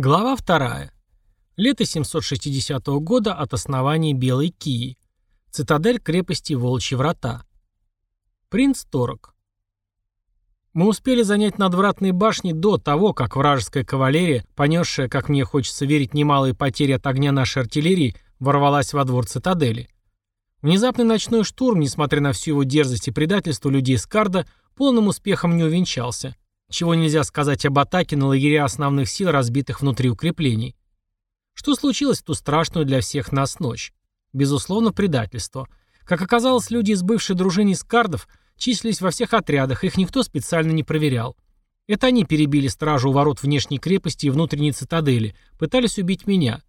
Глава 2. Лето 760 года от основания Белой Кии. Цитадель крепости Волчьи Врата. Принц Торок. Мы успели занять надвратные башни до того, как вражеская кавалерия, понесшая, как мне хочется верить, немалые потери от огня нашей артиллерии, ворвалась во двор цитадели. Внезапный ночной штурм, несмотря на всю его дерзость и предательство людей Скарда, полным успехом не увенчался – чего нельзя сказать об атаке на лагеря основных сил, разбитых внутри укреплений. Что случилось в ту страшную для всех нас ночь? Безусловно, предательство. Как оказалось, люди из бывшей дружины Скардов числились во всех отрядах, их никто специально не проверял. Это они перебили стражу у ворот внешней крепости и внутренней цитадели, пытались убить меня.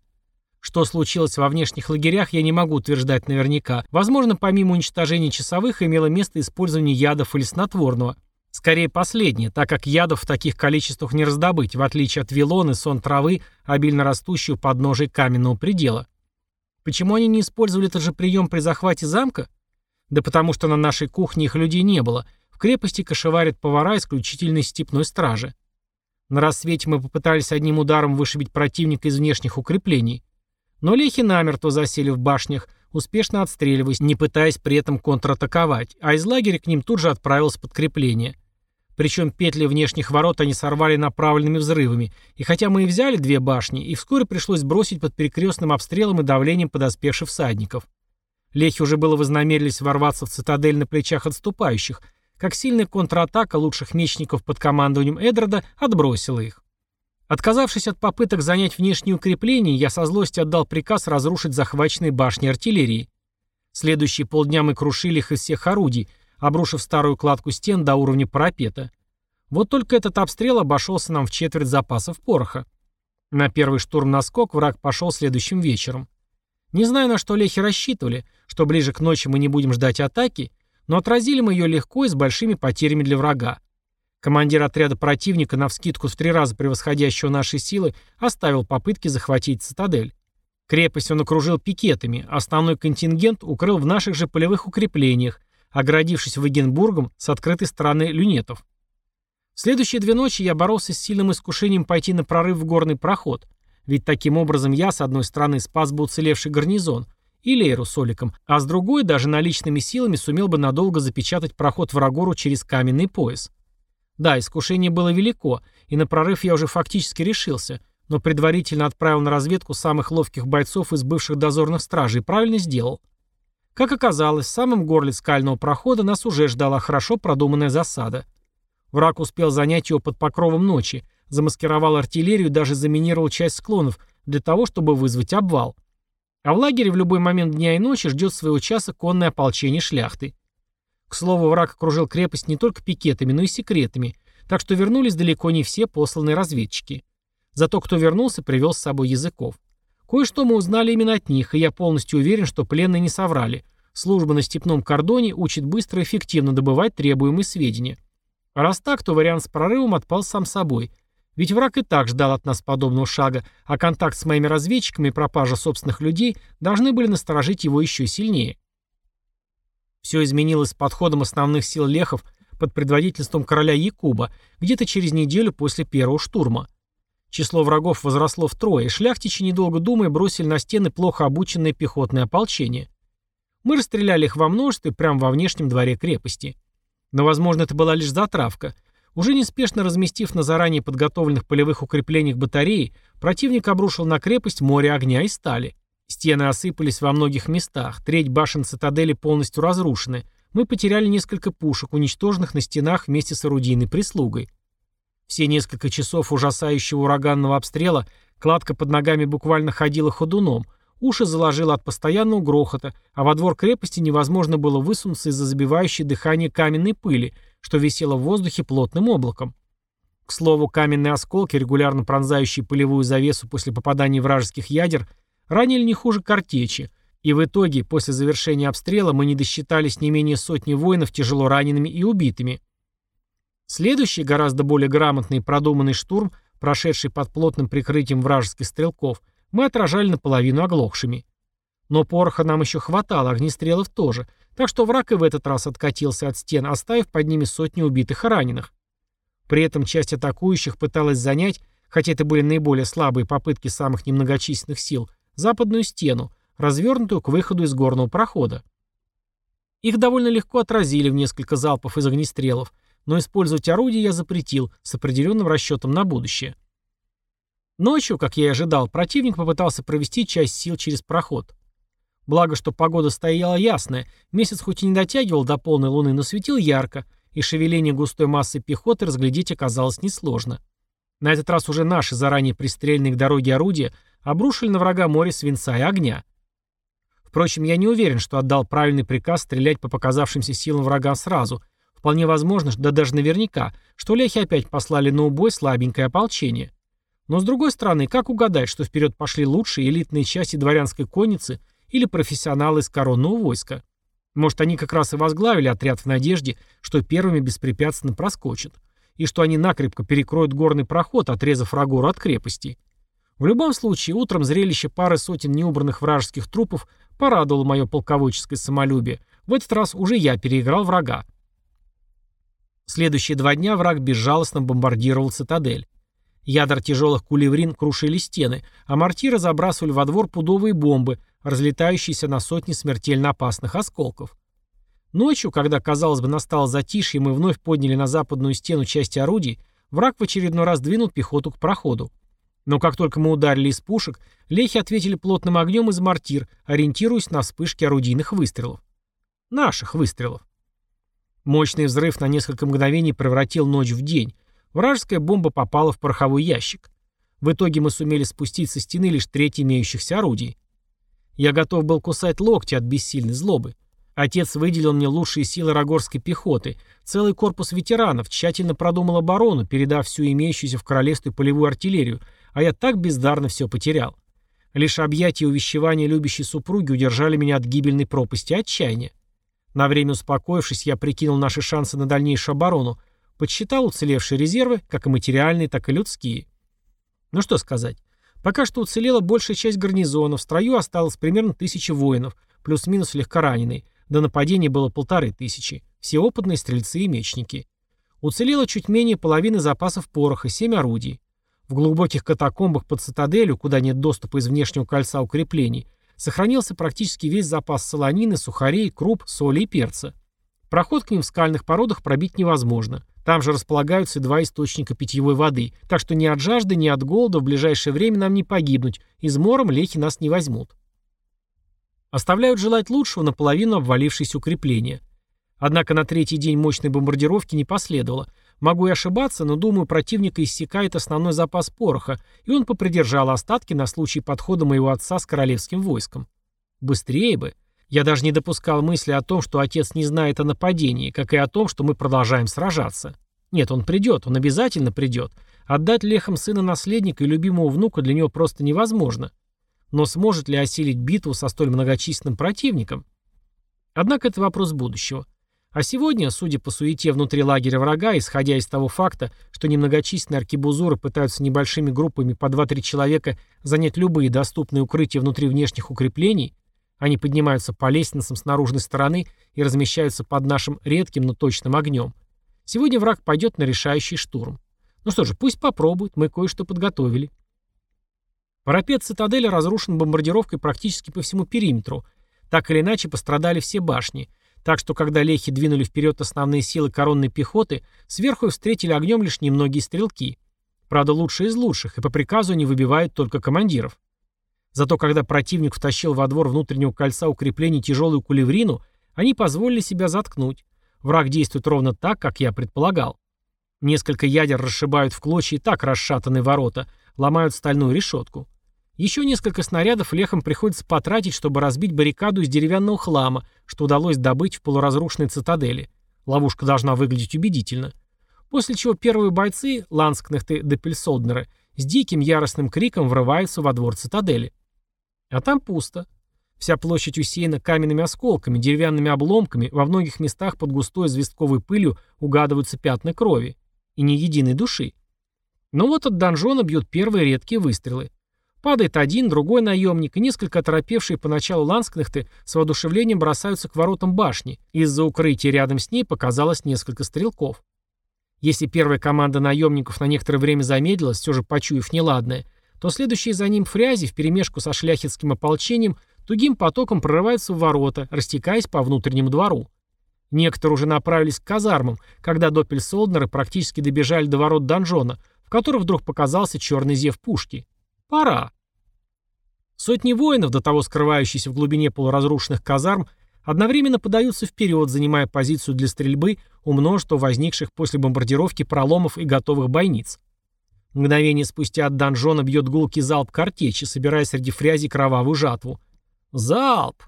Что случилось во внешних лагерях, я не могу утверждать наверняка. Возможно, помимо уничтожения часовых, имело место использование ядов или снотворного – Скорее последнее, так как ядов в таких количествах не раздобыть, в отличие от вилоны, сон травы, обильно растущую под ножей каменного предела. Почему они не использовали этот же прием при захвате замка? Да потому что на нашей кухне их людей не было. В крепости кошеварят повара исключительной степной стражи. На рассвете мы попытались одним ударом вышибить противника из внешних укреплений. Но лехи намертво засели в башнях, успешно отстреливаясь, не пытаясь при этом контратаковать, а из лагеря к ним тут же отправилось подкрепление. Причем петли внешних ворот они сорвали направленными взрывами, и хотя мы и взяли две башни, их вскоре пришлось бросить под перекрестным обстрелом и давлением подоспевших всадников. Лехи уже было вознамерились ворваться в цитадель на плечах отступающих, как сильная контратака лучших мечников под командованием Эдрода отбросила их. Отказавшись от попыток занять внешние укрепления, я со злости отдал приказ разрушить захваченные башни артиллерии. Следующие полдня мы крушили их из всех орудий, обрушив старую кладку стен до уровня парапета. Вот только этот обстрел обошелся нам в четверть запасов пороха. На первый штурм-наскок враг пошел следующим вечером. Не знаю, на что лехи рассчитывали, что ближе к ночи мы не будем ждать атаки, но отразили мы ее легко и с большими потерями для врага. Командир отряда противника, навскидку в три раза превосходящего наши силы, оставил попытки захватить цитадель. Крепость он окружил пикетами, основной контингент укрыл в наших же полевых укреплениях, оградившись Вагенбургом с открытой стороны люнетов. В следующие две ночи я боролся с сильным искушением пойти на прорыв в горный проход, ведь таким образом я, с одной стороны, спас бы уцелевший гарнизон и Лейру с Оликом, а с другой, даже наличными силами, сумел бы надолго запечатать проход врагору через каменный пояс. Да, искушение было велико, и на прорыв я уже фактически решился, но предварительно отправил на разведку самых ловких бойцов из бывших дозорных стражей и правильно сделал. Как оказалось, в самом горле скального прохода нас уже ждала хорошо продуманная засада. Враг успел занять его под покровом ночи, замаскировал артиллерию и даже заминировал часть склонов для того, чтобы вызвать обвал. А в лагере в любой момент дня и ночи ждет своего часа конное ополчение шляхты. К слову, враг окружил крепость не только пикетами, но и секретами, так что вернулись далеко не все посланные разведчики. Зато кто вернулся, привел с собой языков. Кое-что мы узнали именно от них, и я полностью уверен, что пленные не соврали. Служба на степном кордоне учит быстро и эффективно добывать требуемые сведения. А раз так, то вариант с прорывом отпал сам собой. Ведь враг и так ждал от нас подобного шага, а контакт с моими разведчиками и пропажа собственных людей должны были насторожить его еще сильнее. Все изменилось с подходом основных сил лехов под предводительством короля Якуба где-то через неделю после первого штурма. Число врагов возросло втрое, шляхтичи, недолго думая, бросили на стены плохо обученное пехотное ополчение. Мы расстреляли их во множестве прямо во внешнем дворе крепости. Но, возможно, это была лишь затравка. Уже неспешно разместив на заранее подготовленных полевых укреплениях батареи, противник обрушил на крепость море огня и стали. Стены осыпались во многих местах, треть башен цитадели полностью разрушены. Мы потеряли несколько пушек, уничтоженных на стенах вместе с орудийной прислугой. Все несколько часов ужасающего ураганного обстрела кладка под ногами буквально ходила ходуном, уши заложило от постоянного грохота, а во двор крепости невозможно было высунуться из-за забивающей дыхание каменной пыли, что висело в воздухе плотным облаком. К слову, каменные осколки, регулярно пронзающие пылевую завесу после попадания вражеских ядер, Ранили не хуже картечи, и в итоге, после завершения обстрела, мы не досчитались не менее сотни воинов тяжело ранеными и убитыми. Следующий, гораздо более грамотный и продуманный штурм, прошедший под плотным прикрытием вражеских стрелков, мы отражали наполовину оглохшими. Но пороха нам еще хватало, огнестрелов тоже, так что враг и в этот раз откатился от стен, оставив под ними сотни убитых и раненых. При этом часть атакующих пыталась занять хотя это были наиболее слабые попытки самых немногочисленных сил, западную стену, развернутую к выходу из горного прохода. Их довольно легко отразили в несколько залпов из огнестрелов, но использовать орудие я запретил с определенным расчетом на будущее. Ночью, как я и ожидал, противник попытался провести часть сил через проход. Благо, что погода стояла ясная, месяц хоть и не дотягивал до полной луны, но светил ярко, и шевеление густой массы пехоты разглядеть оказалось несложно. На этот раз уже наши заранее пристреленные к дороге орудия обрушили на врага море свинца и огня. Впрочем, я не уверен, что отдал правильный приказ стрелять по показавшимся силам врага сразу. Вполне возможно, да даже наверняка, что ляхи опять послали на убой слабенькое ополчение. Но с другой стороны, как угадать, что вперед пошли лучшие элитные части дворянской конницы или профессионалы из коронного войска? Может, они как раз и возглавили отряд в надежде, что первыми беспрепятственно проскочат, и что они накрепко перекроют горный проход, отрезав Рагору от крепости. В любом случае, утром зрелище пары сотен неубранных вражеских трупов порадовало мое полководческое самолюбие. В этот раз уже я переиграл врага. Следующие два дня враг безжалостно бомбардировал цитадель. Ядра тяжелых кулеврин крушили стены, а мортиры забрасывали во двор пудовые бомбы, разлетающиеся на сотни смертельно опасных осколков. Ночью, когда, казалось бы, настало затишье, мы вновь подняли на западную стену части орудий, враг в очередной раз двинул пехоту к проходу. Но как только мы ударили из пушек, лехи ответили плотным огнем из мортир, ориентируясь на вспышки орудийных выстрелов. Наших выстрелов. Мощный взрыв на несколько мгновений превратил ночь в день, Вражеская бомба попала в пороховой ящик. В итоге мы сумели спустить со стены лишь треть имеющихся орудий. Я готов был кусать локти от бессильной злобы. Отец выделил мне лучшие силы рогорской пехоты, целый корпус ветеранов, тщательно продумал оборону, передав всю имеющуюся в королевстве полевую артиллерию, а я так бездарно все потерял. Лишь объятия и увещевания любящей супруги удержали меня от гибельной пропасти отчаяния. На время успокоившись, я прикинул наши шансы на дальнейшую оборону, Подсчитал уцелевшие резервы, как и материальные, так и людские. Ну что сказать. Пока что уцелела большая часть гарнизона, в строю осталось примерно тысячи воинов, плюс-минус легкораненые, до нападения было полторы тысячи, все опытные стрельцы и мечники. Уцелело чуть менее половины запасов пороха, семь орудий. В глубоких катакомбах под цитаделью, куда нет доступа из внешнего кольца укреплений, сохранился практически весь запас солонины, сухарей, круп, соли и перца. Проход к ним в скальных породах пробить невозможно. Там же располагаются два источника питьевой воды, так что ни от жажды, ни от голода в ближайшее время нам не погибнуть, измором лехи нас не возьмут. Оставляют желать лучшего наполовину обвалившиеся укрепления. Однако на третий день мощной бомбардировки не последовало. Могу и ошибаться, но думаю, противника иссякает основной запас пороха, и он попридержал остатки на случай подхода моего отца с королевским войском. Быстрее бы. Я даже не допускал мысли о том, что отец не знает о нападении, как и о том, что мы продолжаем сражаться. Нет, он придет, он обязательно придет. Отдать лехам сына наследника и любимого внука для него просто невозможно. Но сможет ли осилить битву со столь многочисленным противником? Однако это вопрос будущего. А сегодня, судя по суете внутри лагеря врага, исходя из того факта, что немногочисленные аркебузуры пытаются небольшими группами по 2-3 человека занять любые доступные укрытия внутри внешних укреплений, они поднимаются по лестницам с наружной стороны и размещаются под нашим редким, но точным огнем. Сегодня враг пойдет на решающий штурм. Ну что же, пусть попробует, мы кое-что подготовили. Парапет цитадели разрушен бомбардировкой практически по всему периметру. Так или иначе пострадали все башни. Так что, когда лехи двинули вперед основные силы коронной пехоты, сверху их встретили огнем лишь немногие стрелки. Правда, лучшие из лучших, и по приказу они выбивают только командиров. Зато когда противник втащил во двор внутреннего кольца укреплений тяжелую кулеврину, они позволили себя заткнуть. Враг действует ровно так, как я предполагал. Несколько ядер расшибают в клочья и так расшатанные ворота, ломают стальную решетку. Еще несколько снарядов лехам приходится потратить, чтобы разбить баррикаду из деревянного хлама, что удалось добыть в полуразрушенной цитадели. Ловушка должна выглядеть убедительно. После чего первые бойцы, ланскнехты Депельсолднеры, с диким яростным криком врываются во двор цитадели. А там пусто. Вся площадь усеяна каменными осколками, деревянными обломками, во многих местах под густой известковой пылью угадываются пятна крови. И ни единой души. Но вот от донжона бьют первые редкие выстрелы. Падает один, другой наемник, и несколько оторопевшие поначалу ланскнехты с воодушевлением бросаются к воротам башни. Из-за укрытия рядом с ней показалось несколько стрелков. Если первая команда наемников на некоторое время замедлилась, все же почуяв неладное, то следующие за ним фрязи вперемешку со шляхетским ополчением тугим потоком прорываются в ворота, растекаясь по внутреннему двору. Некоторые уже направились к казармам, когда Доппельсолднеры практически добежали до ворот донжона, в котором вдруг показался черный зев пушки. Пора. Сотни воинов, до того скрывающиеся в глубине полуразрушенных казарм, одновременно подаются вперед, занимая позицию для стрельбы у множества возникших после бомбардировки проломов и готовых бойниц. Мгновение спустя от донжона бьет гулкий залп картечи, собирая среди фрязи кровавую жатву. Залп!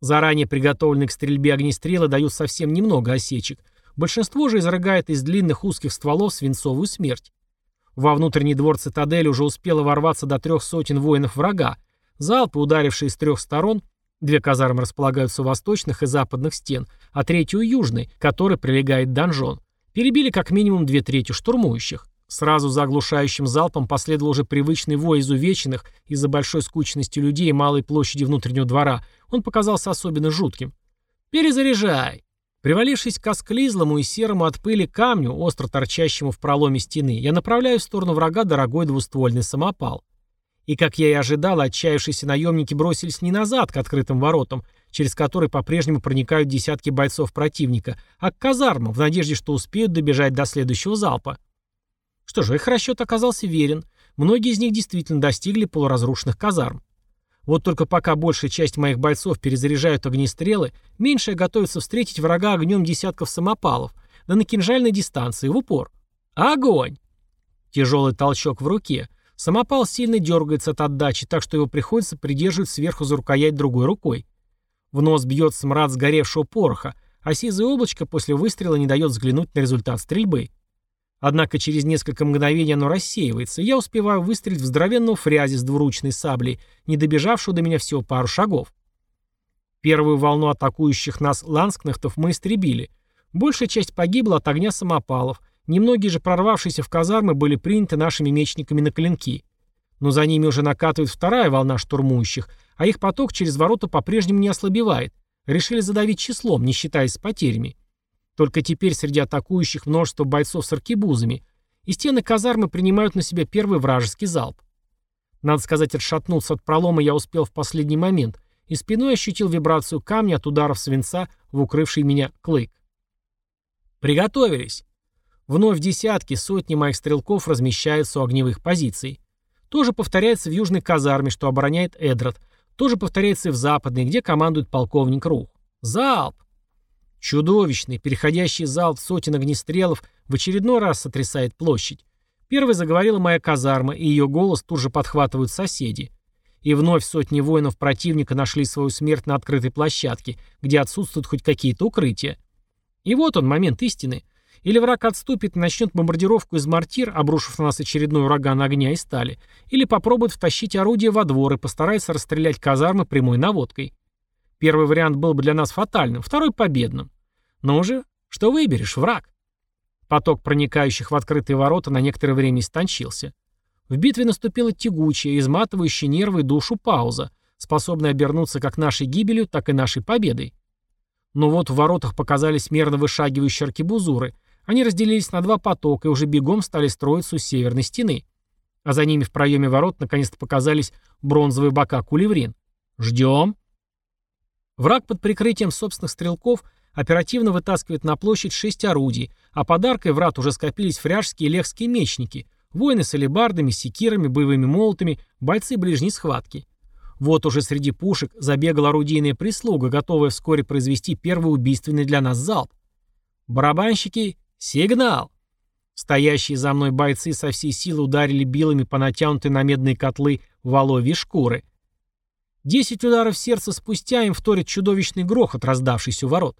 Заранее приготовленные к стрельбе огнестрелы дают совсем немного осечек. Большинство же изрыгает из длинных узких стволов свинцовую смерть. Во внутренний двор цитадели уже успело ворваться до трех сотен воинов врага. Залпы, ударившие с трех сторон, две казармы располагаются у восточных и западных стен, а третью у южной, которой прилегает донжон, перебили как минимум две трети штурмующих. Сразу за оглушающим залпом последовал уже привычный вой изувеченных из-за большой скучности людей и малой площади внутреннего двора. Он показался особенно жутким. «Перезаряжай!» Привалившись к осклизлому и серому от пыли камню, остро торчащему в проломе стены, я направляю в сторону врага дорогой двуствольный самопал. И, как я и ожидал, отчаявшиеся наемники бросились не назад, к открытым воротам, через которые по-прежнему проникают десятки бойцов противника, а к казармам, в надежде, что успеют добежать до следующего залпа. Что же, их расчет оказался верен. Многие из них действительно достигли полуразрушенных казарм. Вот только пока большая часть моих бойцов перезаряжают огнестрелы, меньшая готовится встретить врага огнем десятков самопалов, да на кинжальной дистанции, в упор. Огонь! Тяжелый толчок в руке. Самопал сильно дергается от отдачи, так что его приходится придерживать сверху за рукоять другой рукой. В нос бьет смрад сгоревшего пороха, а сизое облачко после выстрела не дает взглянуть на результат стрельбы. Однако через несколько мгновений оно рассеивается, и я успеваю выстрелить в здоровенного фрязи с двуручной саблей, не добежавшего до меня всего пару шагов. Первую волну атакующих нас ланскнахтов мы истребили. Большая часть погибла от огня самопалов, немногие же прорвавшиеся в казармы были приняты нашими мечниками на клинки. Но за ними уже накатывает вторая волна штурмующих, а их поток через ворота по-прежнему не ослабевает. Решили задавить числом, не считаясь с потерями. Только теперь среди атакующих множество бойцов с аркебузами, и стены казармы принимают на себя первый вражеский залп. Надо сказать, отшатнуться от пролома я успел в последний момент, и спиной ощутил вибрацию камня от ударов свинца в укрывший меня клык. Приготовились. Вновь десятки, сотни моих стрелков размещаются у огневых позиций. Тоже повторяется в южной казарме, что обороняет Эдрот. Тоже повторяется и в западной, где командует полковник Рух. Залп! Чудовищный, переходящий залп сотен огнестрелов в очередной раз сотрясает площадь. Первой заговорила моя казарма, и ее голос тут же подхватывают соседи. И вновь сотни воинов противника нашли свою смерть на открытой площадке, где отсутствуют хоть какие-то укрытия. И вот он, момент истины. Или враг отступит и начнет бомбардировку из мортир, обрушив на нас очередной ураган огня и стали, или попробует втащить орудие во двор и постарается расстрелять казармы прямой наводкой. Первый вариант был бы для нас фатальным, второй — победным. Но уже что выберешь, враг? Поток проникающих в открытые ворота на некоторое время истончился. В битве наступила тягучая, изматывающая нервы и душу пауза, способная обернуться как нашей гибелью, так и нашей победой. Но вот в воротах показались мерно вышагивающие аркебузуры. Они разделились на два потока и уже бегом стали строиться у северной стены. А за ними в проеме ворот наконец-то показались бронзовые бока кулеврин. «Ждем», Враг под прикрытием собственных стрелков оперативно вытаскивает на площадь шесть орудий, а подаркой врат уже скопились фряжские и лехские мечники, воины с алебардами, секирами, боевыми молотами, бойцы ближней схватки. Вот уже среди пушек забегала орудийная прислуга, готовая вскоре произвести первый убийственный для нас залп. Барабанщики, сигнал! Стоящие за мной бойцы со всей силы ударили билами по натянутой на медные котлы воловьи шкуры. Десять ударов сердца спустя им вторит чудовищный грохот, раздавшийся у ворот.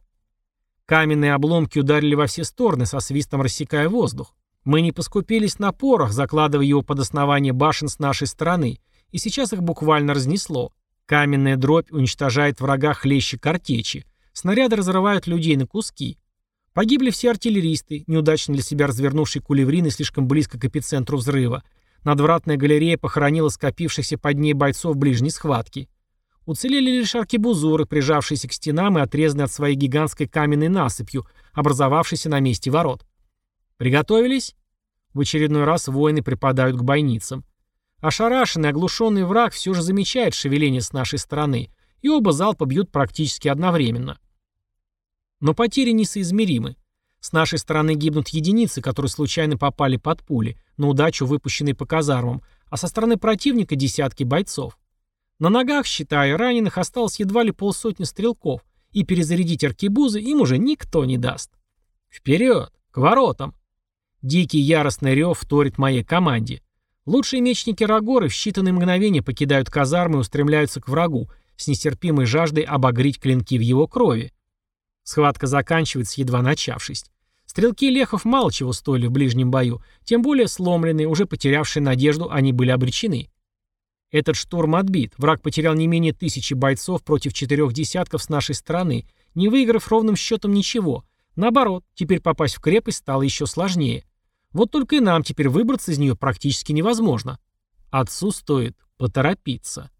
Каменные обломки ударили во все стороны, со свистом рассекая воздух. Мы не поскупились на порох, закладывая его под основание башен с нашей стороны, и сейчас их буквально разнесло. Каменная дробь уничтожает врага хлеще картечи. Снаряды разрывают людей на куски. Погибли все артиллеристы, неудачно для себя развернувшие кулеврины слишком близко к эпицентру взрыва, Надвратная галерея похоронила скопившихся под ней бойцов ближней схватки. Уцелели лишь аркебузуры, прижавшиеся к стенам и отрезанные от своей гигантской каменной насыпью, образовавшейся на месте ворот. Приготовились? В очередной раз воины припадают к бойницам. Ошарашенный, оглушенный враг все же замечает шевеление с нашей стороны, и оба залпа бьют практически одновременно. Но потери несоизмеримы. С нашей стороны гибнут единицы, которые случайно попали под пули, на удачу выпущенные по казармам, а со стороны противника десятки бойцов. На ногах, считая раненых, осталось едва ли полсотни стрелков, и перезарядить аркебузы им уже никто не даст. Вперед! К воротам! Дикий яростный рев вторит моей команде. Лучшие мечники Рагоры в считанные мгновения покидают казармы и устремляются к врагу, с нестерпимой жаждой обогреть клинки в его крови. Схватка заканчивается, едва начавшись. Стрелки Лехов мало чего стоили в ближнем бою, тем более сломленные, уже потерявшие надежду, они были обречены. Этот штурм отбит, враг потерял не менее тысячи бойцов против четырех десятков с нашей стороны, не выиграв ровным счетом ничего. Наоборот, теперь попасть в крепость стало еще сложнее. Вот только и нам теперь выбраться из нее практически невозможно. Отцу стоит поторопиться.